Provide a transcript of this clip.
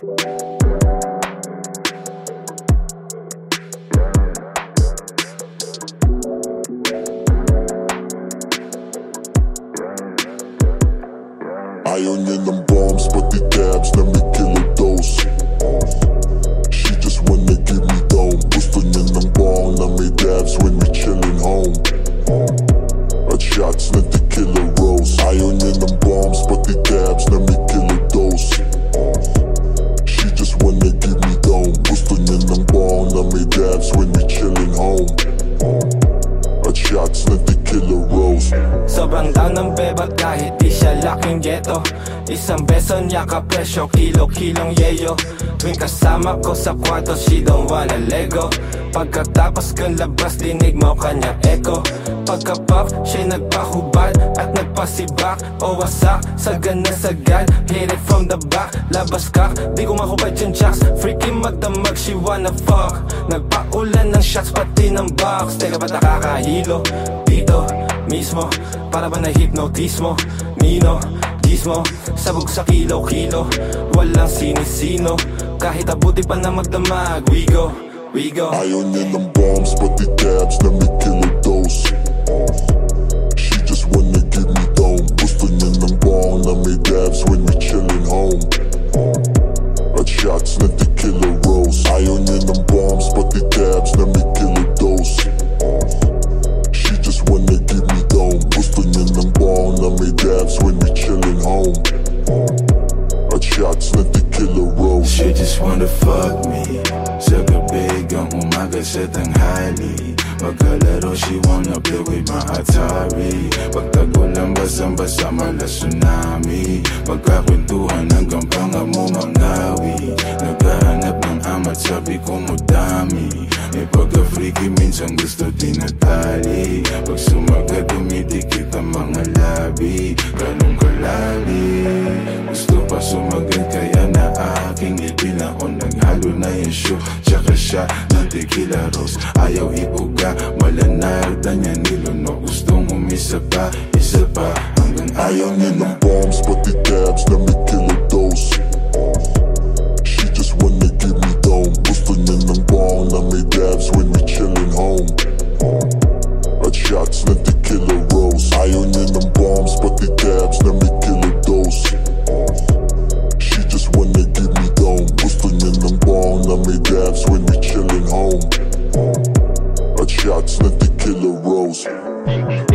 Ayaw niya ng bombs, pati dabs na may killer dose Sobrang down ng bebag kahit di siya laking ghetto. Isang beso niya ka presyo, kilo-kilong yeyo. Tuwing kasama ko sa kwarto, she don't wanna lego Pagkatapos kong labas, dinig mo kanya echo. Pagka-pop, siya nagpahubad at nagpasibak. O wasak, sagad na sagad, hit it from the back. Labas ka, di ko mahubad yung jacks Freaky magdamag, she wanna fuck. Nagpaulan ng shots, pati ng box. Teka ba't nakakahilo? Mismo Para ba na-hypnotismo? Nino, gismo Sabog sa kilo-kilo Walang sinisino Kahit abuti pa na magdamag We go, we go. Ayaw niya ng bombs, pati dabs na may killer dose. She just wanna give me dome Gusto niya ng bong na may dabs when we chillin' home. At shots na tequila rose. Ayaw niya ng bombs, pati dabs na may killer dose Shots na tequila rose. She just wanna fuck me. Sa gabi hanggang umaga sa tanghali Magkalaro she wanna play with my Atari. Pagtagulang basang-basa mala tsunami. Magkakwentuhan hanggang panga mo mangawi Naghahanap ng amat sabi ko mo dami May pagka-freaky minsan gusto din tinatali Pag Ayaw ibuga. Malanarda niya niluno Gustong umisa pa Isa pa. Hanggang Ayaw niya ng bombs, pati dabs na may killer Bolso.